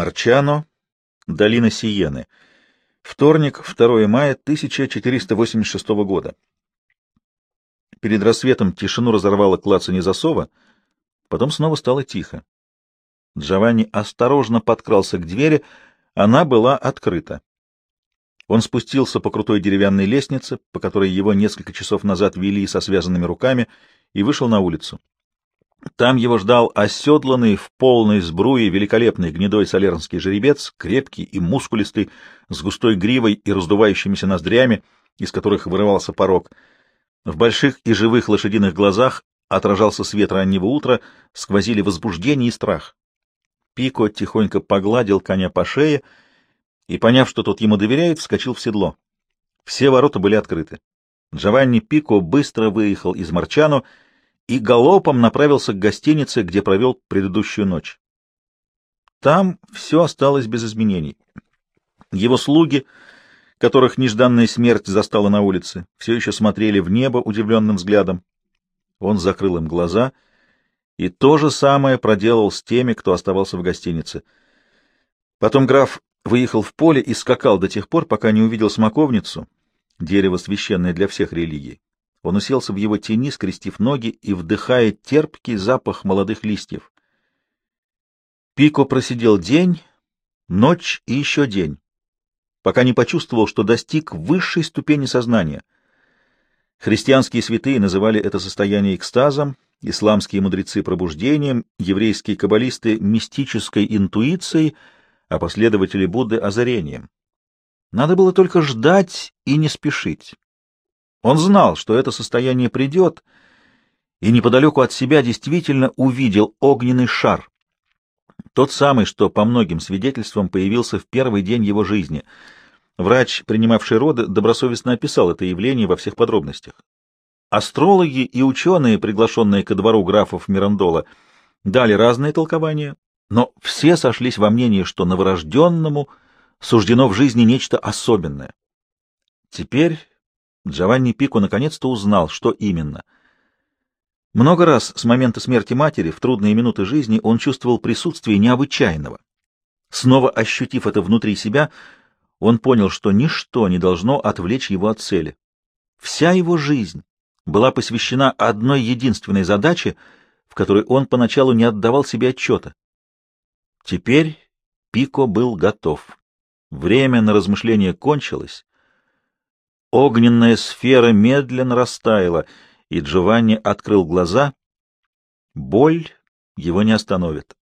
Марчано, долина Сиены. Вторник, 2 мая 1486 года. Перед рассветом тишину разорвало клацанье засова, потом снова стало тихо. Джованни осторожно подкрался к двери, она была открыта. Он спустился по крутой деревянной лестнице, по которой его несколько часов назад вели со связанными руками, и вышел на улицу. Там его ждал оседланный в полной сбруе великолепный гнедой солернский жеребец, крепкий и мускулистый, с густой гривой и раздувающимися ноздрями, из которых вырывался порог. В больших и живых лошадиных глазах отражался свет раннего утра, сквозили возбуждение и страх. Пико тихонько погладил коня по шее и, поняв, что тот ему доверяет, вскочил в седло. Все ворота были открыты. Джованни Пико быстро выехал из Марчано и галопом направился к гостинице, где провел предыдущую ночь. Там все осталось без изменений. Его слуги, которых нежданная смерть застала на улице, все еще смотрели в небо удивленным взглядом. Он закрыл им глаза и то же самое проделал с теми, кто оставался в гостинице. Потом граф выехал в поле и скакал до тех пор, пока не увидел смоковницу, дерево священное для всех религий. Он уселся в его тени, скрестив ноги и вдыхая терпкий запах молодых листьев. Пико просидел день, ночь и еще день, пока не почувствовал, что достиг высшей ступени сознания. Христианские святые называли это состояние экстазом, исламские мудрецы — пробуждением, еврейские каббалисты — мистической интуицией, а последователи Будды — озарением. Надо было только ждать и не спешить. Он знал, что это состояние придет, и неподалеку от себя действительно увидел огненный шар. Тот самый, что по многим свидетельствам появился в первый день его жизни. Врач, принимавший роды, добросовестно описал это явление во всех подробностях. Астрологи и ученые, приглашенные ко двору графов Мирандола, дали разные толкования, но все сошлись во мнении, что новорожденному суждено в жизни нечто особенное. Теперь Джованни Пико наконец-то узнал, что именно. Много раз с момента смерти матери в трудные минуты жизни он чувствовал присутствие необычайного. Снова ощутив это внутри себя, он понял, что ничто не должно отвлечь его от цели. Вся его жизнь была посвящена одной единственной задаче, в которой он поначалу не отдавал себе отчета. Теперь Пико был готов. Время на размышление кончилось, Огненная сфера медленно растаяла, и Джованни открыл глаза. Боль его не остановит.